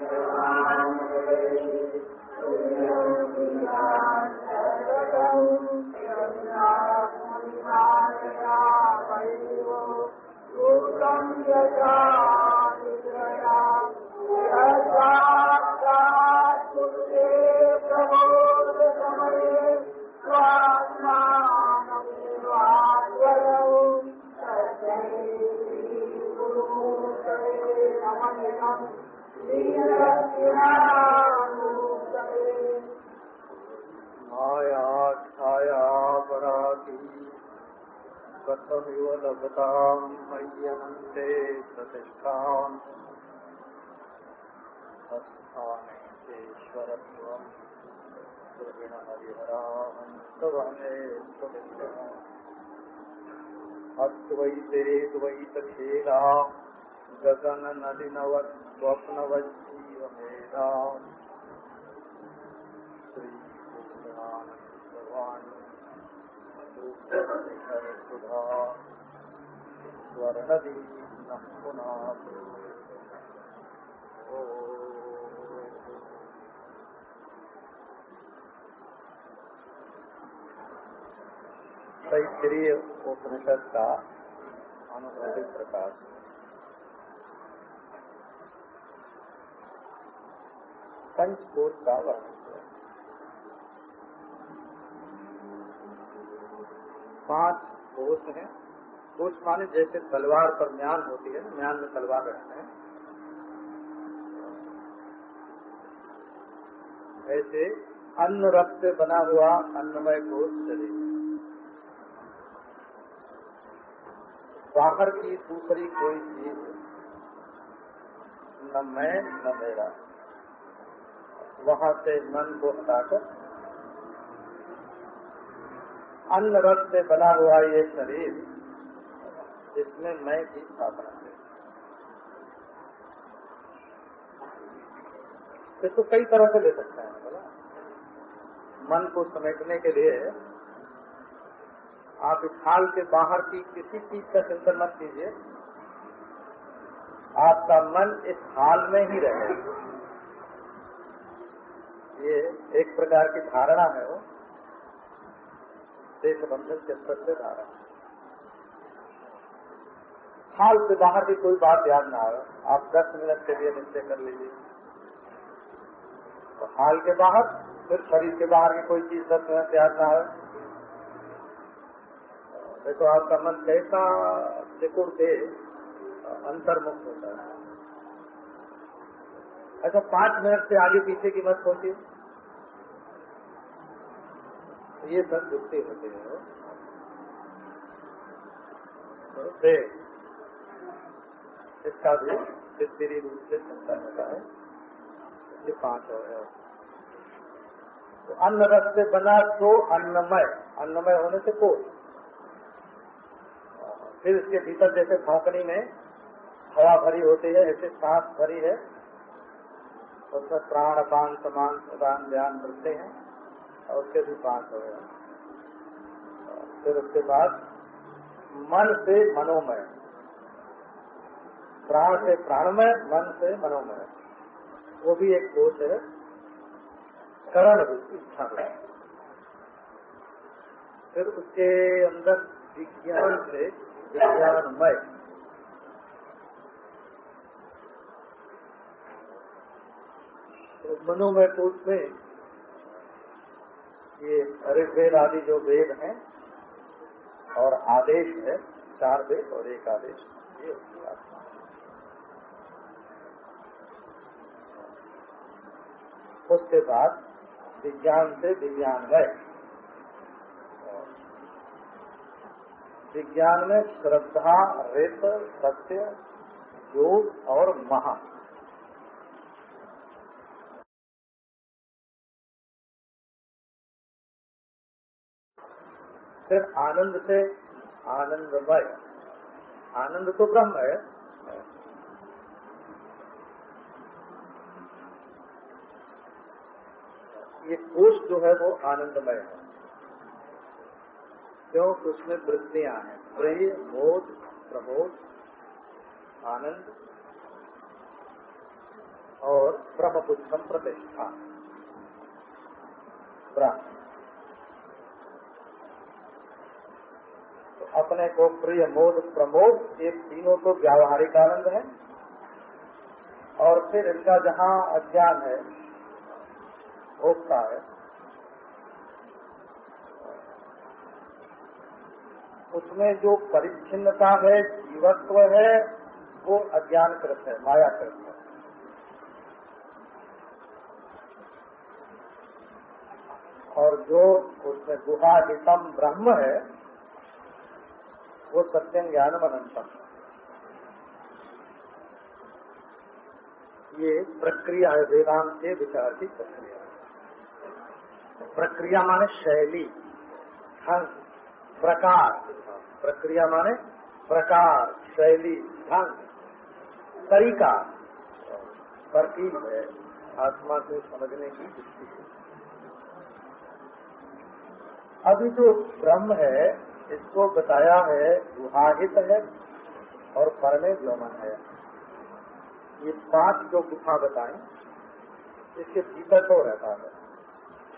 माया कथमिव लभताम् मय्यनन्ते प्रतिष्ठाम् स्थानेश्वरत्वम् द्रविण हरिहरान्तवने अद्वैते द्वैतखेला गगन नलिनवत् स्वप्नवज्जीवमेधा तैतरीय उपनिषद का अनुवादित प्रकाश पंचकोश का वर्णन पाँच कोष हैं। कोष माने जैसे तलवार पर म्यान होती है म्यान में तलवार रहते हैं। ऐसे अन्न रस से बना हुआ अन्नमय कोष शरीर। बाहर की दूसरी कोई चीज़ न मैं, न मेरा। वहाँ से मन को हटाकर अन्न रस से बना हुआ ये शरीर इसमें मैं की स्थापना इसको कई तरह से ले सकते हैं बोला मन को समेटने के लिए आप इस हाल के बाहर की किसी चीज़ का चिंतन मत कीजिए। आपका मन इस हाल में ही रहे। ये एक प्रकार की धारणा है वो। देश बंधन के से धारणा। हाल से बाहर की कोई बात याद ना आए। आप दस मिनट के लिए निश्चय कर लीजिए। तो हाल के बाहर, फिर शरीर के बाहर की कोई चीज़ दस मिनट याद ना आए। देखो, आपका मन कैसा सिकुड़ के अंतर्मुक्त होता है। अच्छा पाँच मिनट से आगे पीछे की मत सोचिए। ये सब दुखते होते हैं। इसका भी स्थिरी रूप से चिंतन होता है, ये पाँच हो। गया तो अन्न रस से बना सो अन्नमय। अन्नमय होने से कोष। फिर इसके भीतर जैसे भौकनी में हवा भरी होती है, ऐसे सांस भरी है, उसमें प्राण पान समान प्रदान ध्यान करते हैं, और उसके भी पाँच हो गया फिर उसके बाद मन से मनोमय। प्राण से प्राणमय मन से मनोमय वो भी एक कोष है। करण इच्छा फिर उसके अंदर विज्ञान से विज्ञानमय। तो मनोमय कोष में ये ऋग्वेद आदि जो वेद हैं, और आदेश है, चार वेद और एक आदेश, ये उसकी उसके बाद विज्ञान से विज्ञानमय विज्ञान में श्रद्धा, रित, सत्य, योग और महा। सिर्फ़ आनंद से आनंदमय। आनंद तो ब्रह्म है ये कोष जो है वो आनंदमय है। क्योंकि उसमें वृत्तियाँ हैं। प्रिय बोध, प्रबोध, आनंद और ब्रह्म बुद्धम प्रतिष्ठा। ब्रह्म। तो अपने को प्रिय, मोद, प्रमोद, ये तीनों तो व्यावहारिक आनंद है। और फिर इनका जहाँ अज्ञान है भोगता है। उसमें जो परिच्छिन्नता है, जीवत्व है, वो अज्ञान कृत है माया कृत है। और जो उसमें गुहाहितम ब्रह्म है, वो सत्यम ज्ञान अनंतम ये प्रक्रिया है, वेदांत से विचार की प्रक्रिया। प्रक्रिया माने शैली, ढंग, प्रकार। प्रक्रिया माने प्रकार, शैली, ढंग, तरीका। तरकीब है आत्मा को समझने की दृष्टि अभी जो ब्रह्म है, इसको बताया है, गुहाहित है और परमे व्योमन है। ये पाँच जो गुफा बताएँ, इसके भीतर तो रहता है।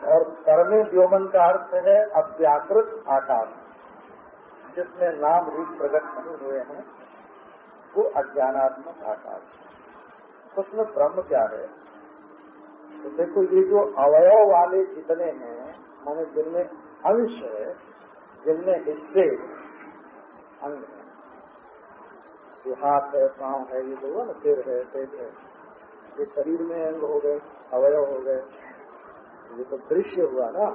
और परमे व्योमन का अर्थ है अव्याकृत आकार। जिसमें नाम रूप प्रकट नहीं हुए हैं, वो अज्ञानात्मक आकाश उसमें ब्रह्म क्या है? तो देखो, ये जो अवयव वाले जितने हैं, माने जिनमें अंश है, जिनमें हिस्से अंग है। जो हाथ है, पाँव है, ये जो है ना सिर है, पेट है। ये शरीर में अंग हो गए, अवयव हो गए। ये तो दृश्य हुआ ना।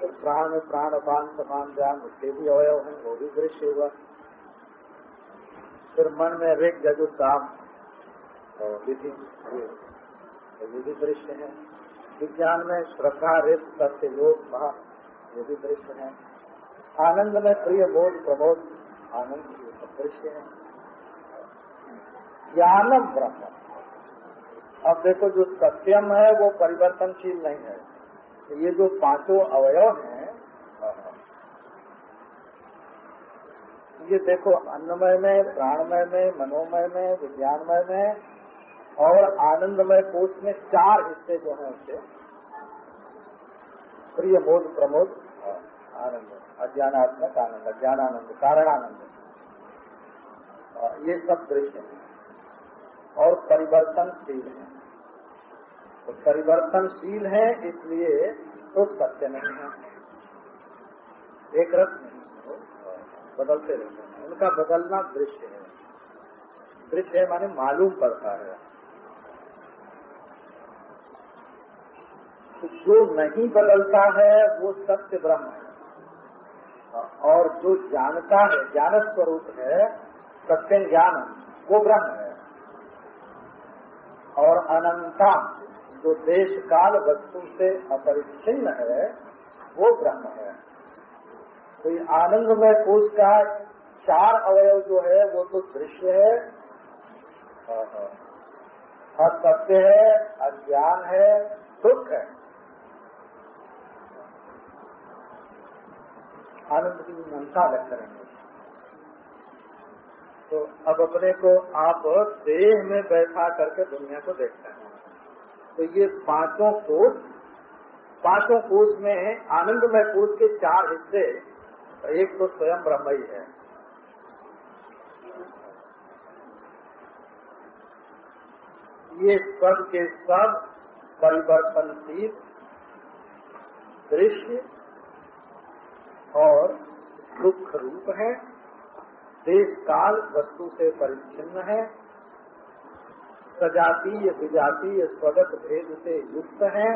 तो प्राण प्राण पान समान ज्ञान, उसके भी अवयव हैं, वो भी दृश्य हुआ। फिर मन में ऋग जजु साम, और विधि, ये भी दृश्य है। विज्ञान में श्रद्धा रित सत्य योग, महा, ये भी दृश्य है। आनंद में प्रिय, बोध, प्रबोध, आनंद दृश्य है। ज्ञानम ब्रह्म। अब देखो, जो सत्यम है, वो परिवर्तनशील नहीं है। तो ये जो पाँचों अवयव हैं, ये देखो, अन्नमय में, प्राणमय में, मनोमय में, विज्ञानमय में और आनंदमय कोष में चार हिस्से जो हैं उसके। प्रिय बोध प्रमोद, आनंद, अज्ञानात्मक आनंद, अज्ञानानंद, कारणानंद। ये सब दृश्य है और परिवर्तनशील है। तो परिवर्तनशील है, इसलिए तो सत्य नहीं है। एक रस नहीं तो बदलते रहते हैं। उनका बदलना दृश्य है। दृश्य है माने मालूम पड़ता है। तो जो नहीं बदलता है, वो सत्य ब्रह्म है। और जो जानता है, ज्ञान स्वरूप है, सत्य ज्ञान, वो ब्रह्म है। और अनंता जो देश काल वस्तु से अपरिच्छिन्न है, वो ब्रह्म है। तो ये आनंदमय कोष का चार अवयव जो है, वो तो दृश्य है। असत्य है, अज्ञान है, दुख है। आनंद की मनसा अलग करेंगे। तो अब अपने को आप देह में बैठा करके दुनिया को देखते हैं। तो ये पाँचों कोष पाँचों कोष में आनंदमय कोष के चार हिस्से, एक तो स्वयं ब्रह्म ही है। ये सब के सब परिवर्तनशील, दृश्य और दुख रूप है। देश काल वस्तु से परिच्छिन्न है। सजातीय, विजातीय, स्वगत भेद से युक्त है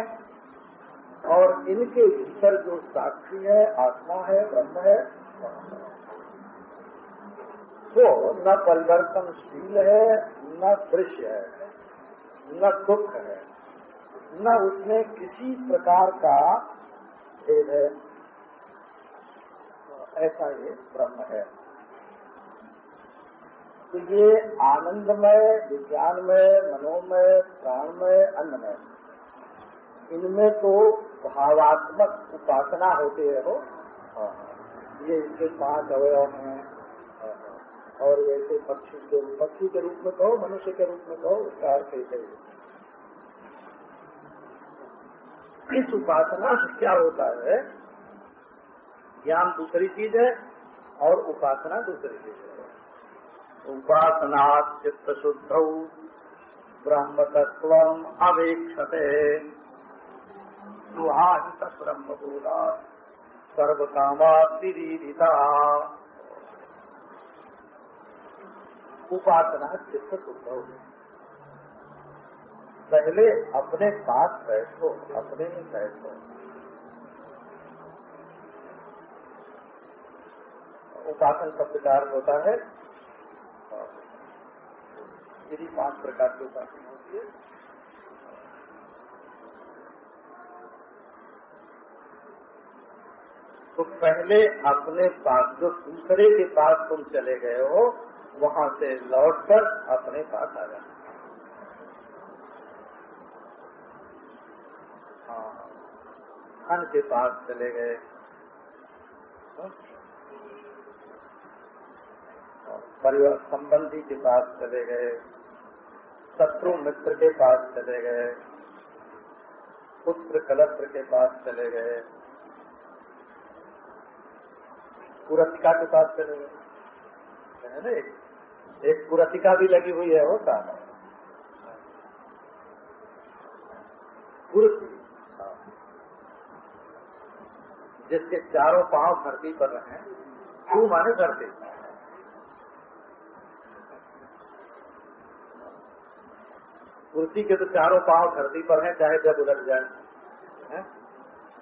और इनके भीतर जो साक्षी है, आत्मा है, ब्रह्म है, वो न परिवर्तनशील है, न दृश्य है, न दुख है, न उसमें किसी प्रकार का भेद है। ऐसा ये ब्रह्म है। तो ये आनंदमय, विज्ञानमय, मनोमय, प्राणमय, अन्नमय। इनमें तो भावात्मक उपासना होती है हो, ये इसके पाँच अवयव हैं। और वैसे पक्षी के पक्षी के रूप में कहो, मनुष्य के रूप में कहो, उसका अर्थ ही। इस उपासना से क्या होता है? ज्ञान दूसरी चीज़ है और उपासना दूसरी चीज़ है। उपासना चित्त शुद्ध ब्रह्म तत्व अवेक्षते। सुहास ब्रह्म बोला सर्व कामा उपासना चित्त शुद्ध पहले अपने पास बैठो, अपने ही बैठो। उपासन शब्द का होता है यदि पाँच प्रकार की उपासना होती है। तो पहले अपने पास जो दूसरे के पास तुम चले गए हो, वहाँ से लौट कर अपने पास आ जाना। हाँ। खन के पास चले गए। संबंधी के पास चले गए, शत्रु मित्र के पास चले गए, पुत्र कलत्र के पास चले गए पुरतिका के पास चले गए। है एक? पुरतिका भी लगी हुई है वो साथ जिसके चारों पाँव धरती पर रहे तू माने धरती। कुर्सी के तो चारों पाँव धरती पर हैं, चाहे जब उलट जाए?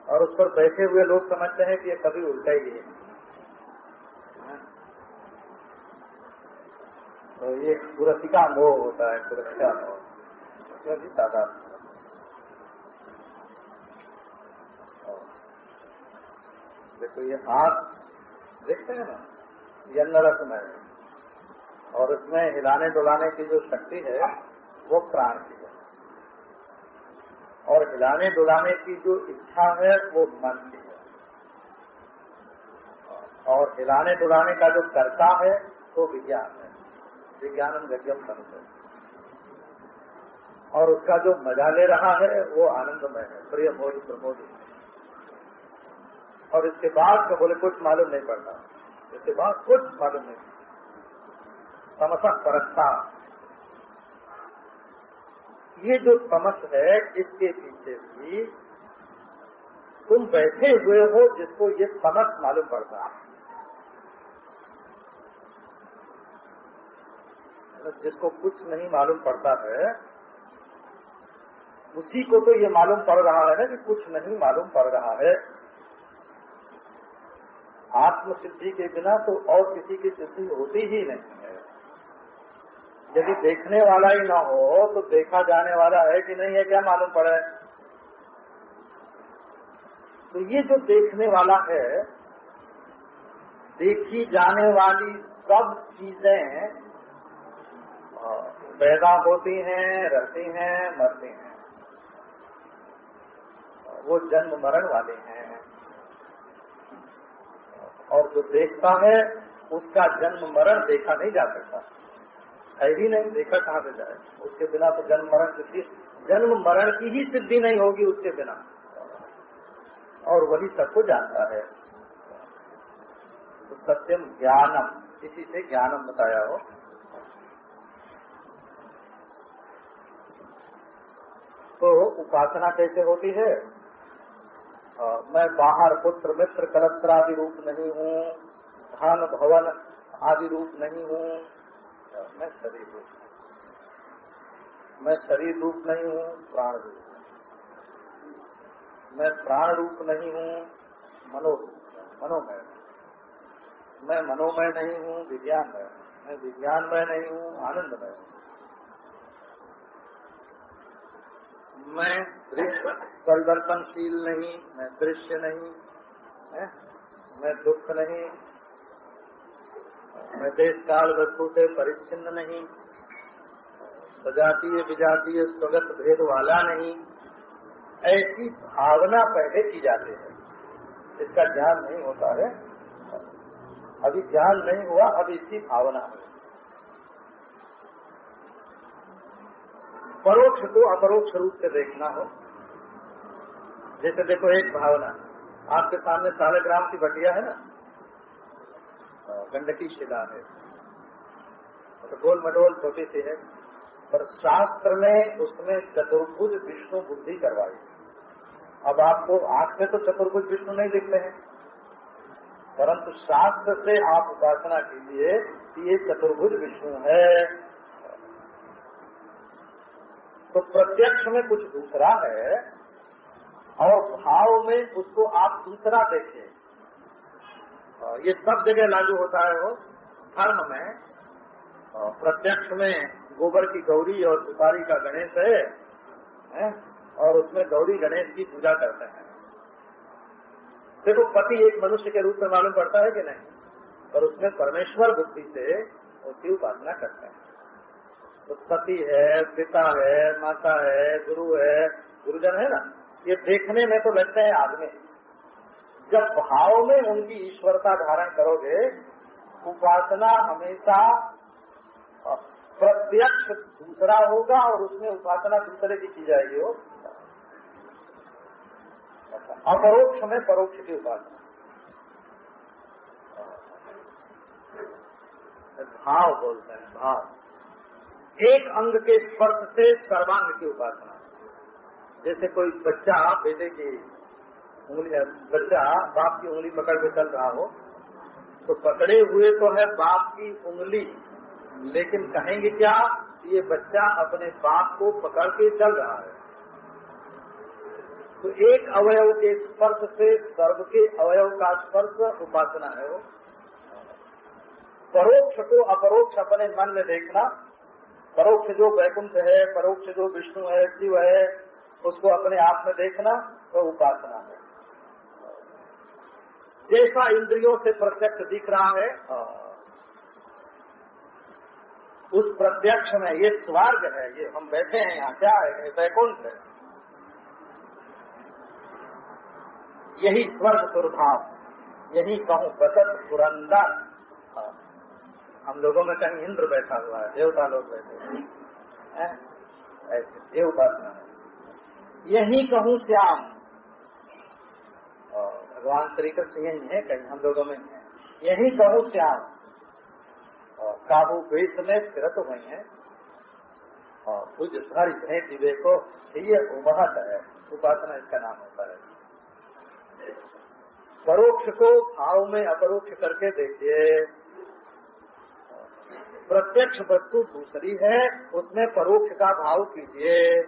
और उस पर बैठे हुए लोग समझते हैं कि ये कभी उल्टा ही है। तो ये पुरस्का मोह होता है पुरस्कार मोह। उसमें भी तादाद देखो ये हाथ, देखते हैं ना, ये नरस में और इसमें हिलाने डुलाने की जो शक्ति है वो प्राण की और हिलाने डुलाने की जो इच्छा है, वो मन की है। और हिलाने डुलाने का जो कर्ता है, वो विज्ञान है। विज्ञान गज्ञम है और उसका जो मज़ा ले रहा है, वो आनंदमय है। प्रिय मोदी प्रमोदी। और इसके बाद तो बोले, कुछ मालूम नहीं पड़ता। इसके बाद कुछ मालूम नहीं समसक परस्ता। ये जो तमस है, इसके पीछे भी तुम बैठे हुए हो जिसको ये तमस मालूम पड़ता है। जिसको कुछ नहीं मालूम पड़ता है, उसी को तो ये मालूम पड़ रहा है ना कि कुछ नहीं मालूम पड़ रहा है। आत्म सिद्धि के बिना तो और किसी की सिद्धि होती ही नहीं है। यदि देखने वाला ही ना हो तो देखा जाने वाला है कि नहीं है, क्या मालूम पड़े? तो ये जो देखने वाला है, देखी जाने वाली सब चीज़ें पैदा होती हैं, रहती हैं, मरती हैं। वो जन्म मरण वाले हैं। और जो देखता है, उसका जन्म मरण देखा नहीं जा सकता। है ही नहीं देखा कहाँ से जाए? उसके बिना तो जन्म मरण सिद्धि जन्म मरण की ही सिद्धि नहीं होगी उसके बिना। और वही सबको जानता है। तो सत्यम ज्ञानम। इसी से ज्ञानम बताया हो। तो उपासना कैसे होती है? आ, मैं बाहर पुत्र मित्र कलत्र आदि रूप नहीं हूँ धन भवन आदि रूप नहीं हूँ मैं शरीर रूप मैं शरीर रूप नहीं हूँ, प्राण रूप मैं प्राण रूप नहीं हूँ, मनो मनोमय मैं मनोमय नहीं हूँ विज्ञान में मैं विज्ञान में नहीं हूँ आनंद में मैं दृश्य परिवर्तनशील नहीं, मैं दृश्य नहीं? मैं दुख नहीं मैं तो देश काल वस्तु से परिच्छिन्न नहीं। सजातीय, विजातीय, स्वगत भेद वाला नहीं। ऐसी भावना पहले की जाती है। इसका ध्यान नहीं होता है। अभी ध्यान नहीं हुआ, अब इसकी भावना है। परोक्ष को अपरोक्ष रूप से देखना हो। जैसे देखो, एक भावना। आपके सामने साढ़े ग्राम की बटिया है ना? गंडकी शिला है। तो गोल मटोल छोटी सी है, पर शास्त्र में उसमें चतुर्भुज विष्णु बुद्धि करवाई। अब आपको आँख से तो चतुर्भुज विष्णु नहीं दिखते हैं, परंतु शास्त्र से आप उपासना कीजिए कि ये चतुर्भुज विष्णु है। तो प्रत्यक्ष में कुछ दूसरा है, और भाव में उसको आप दूसरा देखिए ये सब जगह लागू होता है वो धर्म में। प्रत्यक्ष में गोबर की गौरी और सुपारी का गणेश है, है और उसमें गौरी गणेश की पूजा करते हैं। देखो पति एक मनुष्य के रूप में मालूम पड़ता है कि नहीं? पर उसमें परमेश्वर बुद्धि से उसकी उपासना करते हैं। तो पति है पिता है माता है गुरु है गुरुजन है ना? ये देखने में तो लगते हैं आदमी। जब भाव में उनकी ईश्वरता धारण करोगे, उपासना हमेशा प्रत्यक्ष दूसरा होगा और उसमें उपासना दूसरे की की जाएगी हो अपरोक्ष में परोक्ष की उपासना। भाव बोलते हैं, भाव। एक अंग के स्पर्श से सर्वांग की उपासना। जैसे कोई बच्चा बेटे की उंगली बच्चा बाप की उंगली पकड़ के चल रहा हो तो पकड़े हुए तो है बाप की उंगली, लेकिन कहेंगे क्या, ये बच्चा अपने बाप को पकड़ के चल रहा है। तो एक अवयव के स्पर्श से सर्व के अवयव का स्पर्श उपासना है वो। परोक्ष को अपरोक्ष अपने मन में देखना, परोक्ष जो वैकुंठ है, परोक्ष जो विष्णु है, शिव है, उसको अपने आप में देखना तो उपासना है। जैसा इंद्रियों से प्रत्यक्ष दिख रहा है, उस प्रत्यक्ष में ये स्वर्ग है, ये हम बैठे हैं यहाँ, क्या है वैकुंठ है। यही स्वर्ग दुर्भाव, यही कहूँ बसत पुरंदर। हम लोगों में कहीं इंद्र बैठा हुआ है, देवता लोग बैठे हैं। ऐसे, देवता यही कहूँ श्याम भगवान श्री कृष्ण यही है, कहीं हम लोगों में यही कहूँ श्याम। काबू वेश में फिरत हुई है। और कुछ धर दिवे को ये उमहत है। उपासना इसका नाम होता है। परोक्ष को भाव में अपरोक्ष करके देखिए। प्रत्यक्ष वस्तु दूसरी है, उसमें परोक्ष का भाव कीजिए।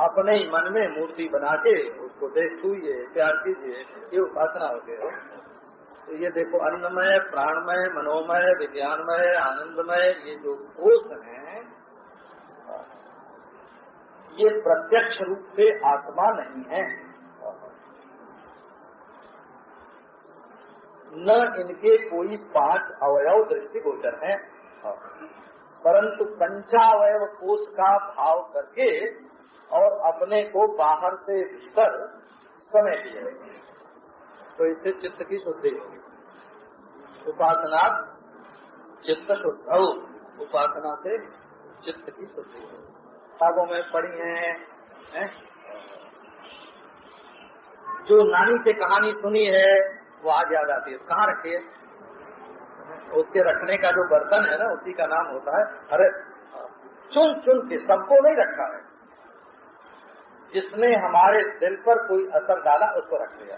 अपने ही मन में मूर्ति बना के उसको देख छूइए, प्यार कीजिए, ये उपासना हो गए तो ये देखो, अन्नमय, प्राणमय, मनोमय, विज्ञानमय, आनंदमय, ये जो कोष है, ये प्रत्यक्ष रूप से आत्मा नहीं है। न इनके कोई पाँच अवयव दृष्टिगोचर हैं। परंतु पंचावयव कोष का भाव करके और अपने को बाहर से भीतर समय दिए तो इससे चित्त की शुद्धि होगी उपासना चित्त शुद्ध उपासना से चित्त की शुद्धि हो। किताबों में पढ़ी है, है? जो नानी से कहानी सुनी है वो आज याद आती है। कहाँ रखिए उसके रखने का जो बर्तन है ना उसी का नाम होता है। अरे चुन चुन के सबको नहीं रखा है। जिसने हमारे दिल पर कोई असर डाला, उसको रख लिया।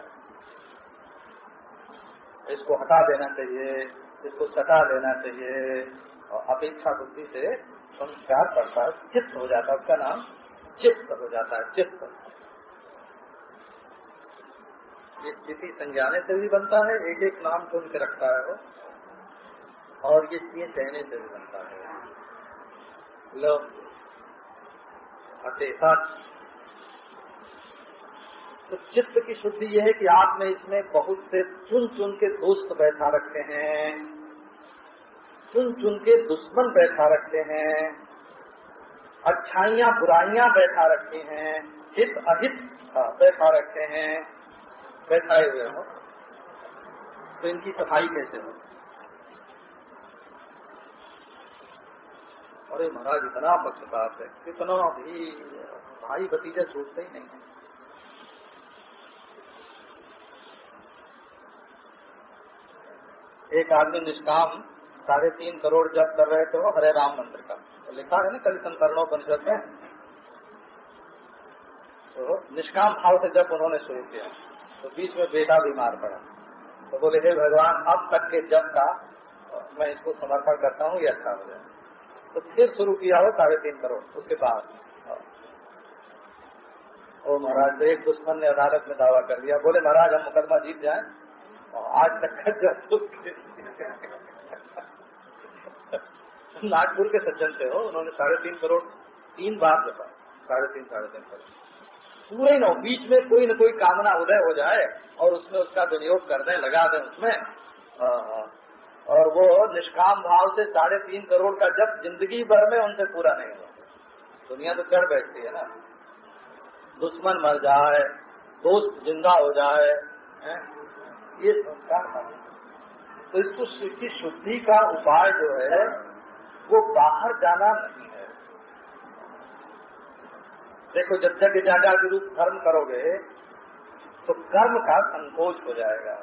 इसको हटा देना चाहिए, इसको सटा देना चाहिए, और अपेक्षा बुद्धि से संस्कार पड़ता है, चित्त हो जाता है, उसका नाम चित्त हो जाता है, चित्त। ये चिति संज्ञाने से भी बनता है एक एक नाम सुन के रखता है वो, और ये चीज़ कहने से भी बनता है। लो। अचेता तो चित्त की शुद्धि यह है कि आपने इसमें बहुत से चुन चुन के दोस्त बैठा रखे हैं। चुन चुन के दुश्मन बैठा रखे हैं। अच्छाइयाँ बुराइयाँ बैठा रखी हैं। हित अहित बैठा रखे हैं। बैठाए हुए हो। तो इनकी सफ़ाई कैसे हो? अरे महाराज, इतना पक्षपात है। कितना भी भाई भतीजे सोचते ही नहीं है। एक आदमी निष्काम, साढ़े तीन करोड़ जब कर रहे थे वो हरे राम मंत्र का। तो लिखा है ना, कल परिषद में। तो निष्काम भाव से जब उन्होंने शुरू किया तो बीच में बेटा बीमार पड़ा। तो बोले, हे भगवान, अब तक के जब का, मैं इसको समर्पण करता हूँ, ये अच्छा हो जाए। तो फिर शुरू किया हो साढ़े तीन करोड़, उसके बाद। ओ महाराज, एक दुश्मन ने अदालत में दावा कर दिया। बोले, महाराज, हम मुकदमा जीत जाए। आज तक नागपुर के सज्जन थे हो, उन्होंने साढ़े तीन करोड़ तीन बार जपा। साढ़े तीन साढ़े तीन करोड़। पूरे न बीच में कोई न कोई कामना उदय हो जाए और उसमें उसका विनियोग कर दें लगा दें उसमें। और वो निष्काम भाव से साढ़े तीन करोड़ का जब ज़िंदगी भर में उनसे पूरा नहीं हुआ। दुनिया तो चढ़ बैठती है ना। दुश्मन मर जाए, दोस्त ज़िंदा हो जाए ये संस्कार माने तो इसको इसकी शुद्धि का उपाय जो है, वो बाहर जाना नहीं है। देखो, जब जग जागा के रूप धर्म करोगे तो कर्म का संकोच हो जाएगा।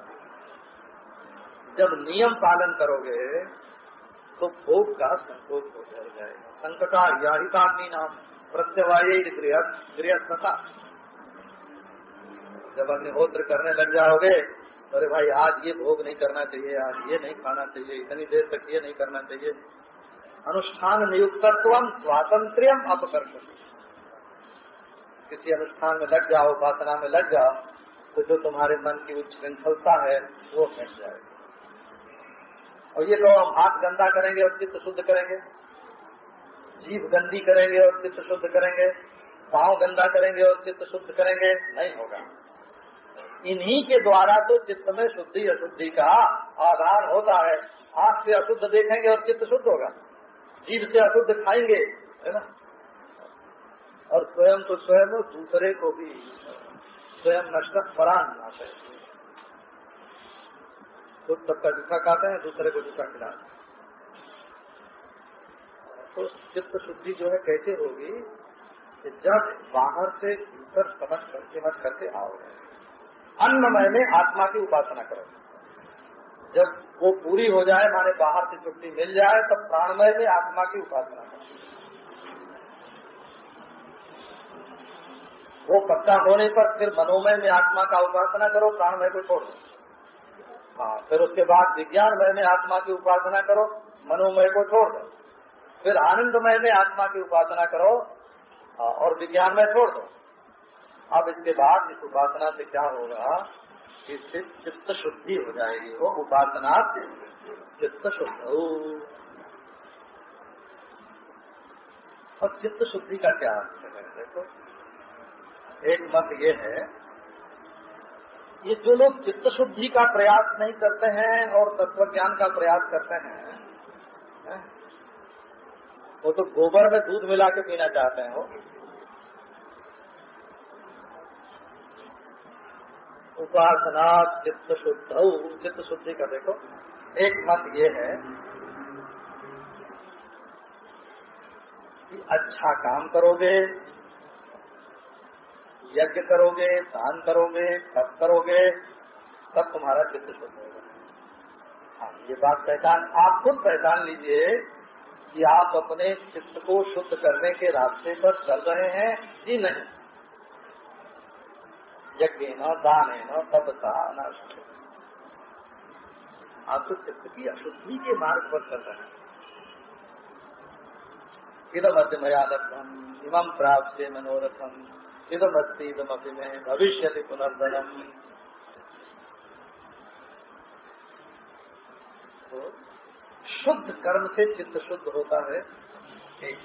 जब नियम पालन करोगे तो भोग का संकोच हो जाएगा। संकटा याहिताग्नि नाम, प्रत्यवाय गृहस्थता। जब अग्निहोत्र करने लग जाओगे अरे भाई, आज ये भोग नहीं करना चाहिए, आज ये नहीं खाना चाहिए, इतनी देर तक ये नहीं करना चाहिए। अनुष्ठान नियुक्तत्व स्वातंत्र्य अपकर्ष किसी अनुष्ठान में लग जाओ, उपासना में लग जाओ तो जो तुम्हारे मन की उच्छृंखलता है, वो हट जाएगी। और ये लोग हम हाथ गंदा करेंगे और चित्त शुद्ध करेंगे। जीभ गंदी करेंगे और चित्त शुद्ध करेंगे। पाँव गंदा करेंगे और चित्त शुद्ध करेंगे, नहीं होगा। इन्हीं के द्वारा तो चित्त में शुद्धि अशुद्धि का आधार होता है। आँख से अशुद्ध देखेंगे और चित्त शुद्ध होगा। जीव से अशुद्ध खाएँगे, है ना? और स्वयं तो स्वयं दूसरे को भी स्वयं नष्ट परान नाश है। खुद सबका जूठा खाते हैं, दूसरे को जूठा खिलाते हैं। तो चित्त शुद्धि जो है कैसे होगी जब बाहर से भीतर समझ करके मत करके आओगे अन्नमय में आत्मा की उपासना करो। जब वो पूरी हो जाए, माने बाहर से छुट्टी मिल जाए, तब प्राणमय में आत्मा की उपासना करो। वो पक्का होने पर फिर मनोमय में आत्मा का उपासना करो, प्राणमय को छोड़ दो। हाँ फिर उसके बाद विज्ञानमय में आत्मा की उपासना करो, मनोमय को छोड़ दो। फिर आनंदमय में आत्मा की उपासना करो और विज्ञानमय छोड़ दो। अब इसके बाद इस उपासना से क्या होगा इससे चित्त शुद्धि हो जाएगी। वो उपासना चित्त शुद्ध हो। और चित्त शुद्धि का क्या अर्थ है? देखो, एक मत ये है, ये जो लोग चित्त शुद्धि का प्रयास नहीं करते हैं और तत्व ज्ञान का प्रयास करते हैं, वो तो गोबर में दूध मिला के पीना चाहते हैं, वो। उपासना चित्त शुद्ध चित्त शुद्धि का देखो, एक मत ये है कि अच्छा काम करोगे, यज्ञ करोगे, दान करोगे, तप करोगे, तब तुम्हारा चित्त शुद्ध होगा। हाँ ये बात पहचान, आप खुद पहचान लीजिए कि आप अपने चित्त को शुद्ध करने के रास्ते पर चल रहे हैं कि नहीं। यज्ञ न दान न तपसा न आप तो चित्त की अशुद्धि के मार्ग पर चल रहे हैं। इदम मया लब्धम इमम प्राप्त से मनोरथम इदम अस्ती इदम अभी में भविष्य पुनर्धनम तो शुद्ध कर्म से चित्त शुद्ध होता है, एक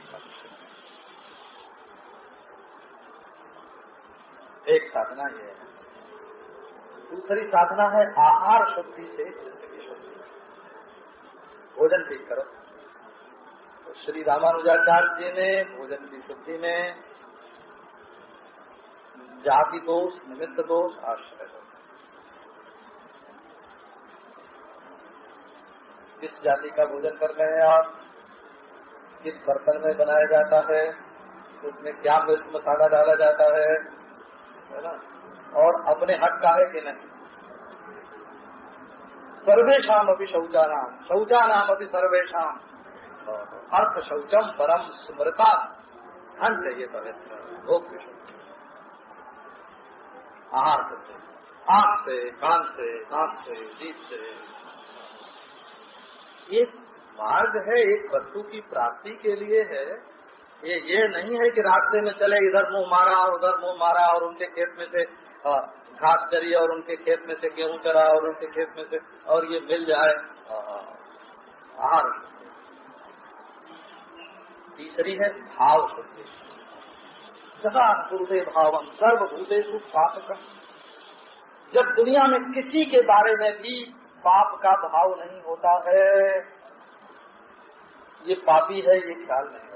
एक साधना ये है। दूसरी साधना है आहार शुद्धि से भोजन ठीक करो। तो श्री रामानुजाचार्य जी ने भोजन की शुद्धि में जाति दोष, निमित्त दोष आश्रय किस जाति का भोजन कर रहे हैं आप? किस बर्तन में बनाया जाता है? उसमें क्या मिर्च मसाला डाला जाता है? ना? और अपने हक का है कि नहीं? सर्वेशम अभी शौचानाम। शौचानाम अभी सर्वेशम अर्थ शौचम परम स्मृता धन चाहिए पवित्र। भोग आहार करते आँख से कान से नाक से जीत से ये मार्ग है, एक वस्तु की प्राप्ति के लिए है ये ये नहीं है कि रास्ते में चले, इधर मुँह मारा और उधर मुँह मारा, और उनके खेत में से घास चरी, और उनके खेत में से गेहूँ चरा, और उनके खेत में से, और ये मिल जाए। आहार। तीसरी है, भाव सदा गुरुदेव भावम, सर्वभूतेषु पापक जब दुनिया में किसी के बारे में भी पाप का भाव नहीं होता है, ये पापी है, ये ख्याल नहीं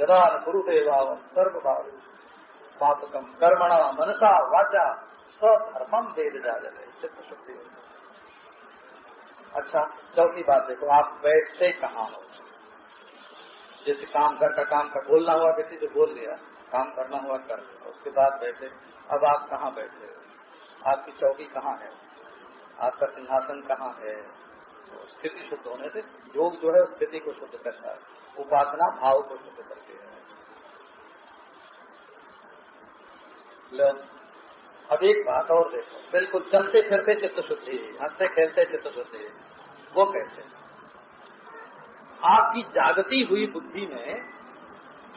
होता जदा गुरुदेव सर्वभाव। पापकम कर्मणा मनसा वाचा स्वधर्मम वेद जा चित्त शुद्धि अच्छा चौथी बात देखो, आप बैठते कहाँ हो? जैसे काम घर का काम का बोलना हुआ किसी से बोल लिया, काम करना हुआ कर लिया उसके बाद बैठे, अब आप कहाँ बैठे हो? आपकी चौकी कहाँ है? आपका सिंहासन कहाँ है? तो स्थिति शुद्ध होने से योग जो है स्थिति को शुद्ध करता है। उपासना भाव को शुद्ध करती है। अब एक बात और देखो। बिल्कुल चलते फिरते चित्त शुद्धि, हँसते खेलते चित्त शुद्धि, वो कैसे? आपकी जागती हुई बुद्धि में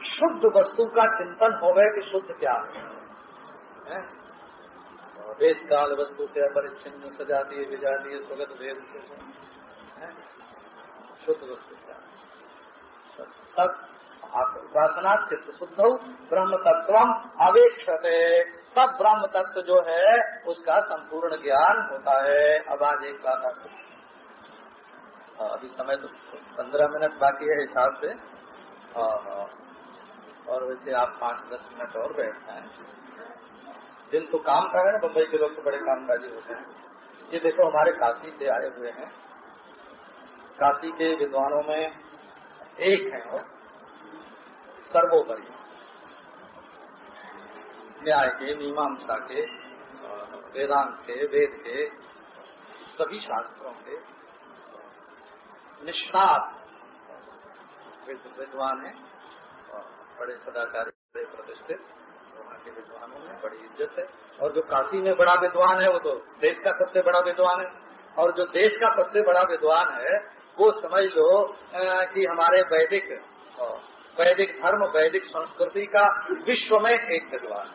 शुद्ध वस्तु का चिंतन हो गया कि शुद्ध क्या है? वेद काल वस्तु से अपरिच्छिन्न सजातीय विजातीय स्वगत वेद शुद्ध वस्तु तब उपासना चित्त शुद्ध हो ब्रह्म तत्व अवेक्षते। तब ब्रह्म तत्व जो है, उसका संपूर्ण ज्ञान होता है। अब आज एक बात आपको अभी समय तो पंद्रह मिनट बाकी है हिसाब से। और वैसे आप पाँच दस मिनट और बैठना है दिन तो काम का है, बम्बई के लोग तो बड़े कामकाजी होते हैं। ये देखो, हमारे काशी से आए हुए हैं। काशी के विद्वानों में एक है वो, सर्वोपरि। न्याय के, मीमांसा के, वेदांत के, वेद के, सभी शास्त्रों के निष्णात विद्वान है और बड़े सदाचारी बड़े प्रतिष्ठित। वहाँ के विद्वानों में बड़ी इज़्ज़त है। और जो काशी में बड़ा विद्वान है, वो तो देश का सबसे बड़ा विद्वान है। और जो देश का सबसे बड़ा विद्वान है वो समझ लो कि हमारे वैदिक वैदिक धर्म, वैदिक संस्कृति का विश्व में एक विद्वान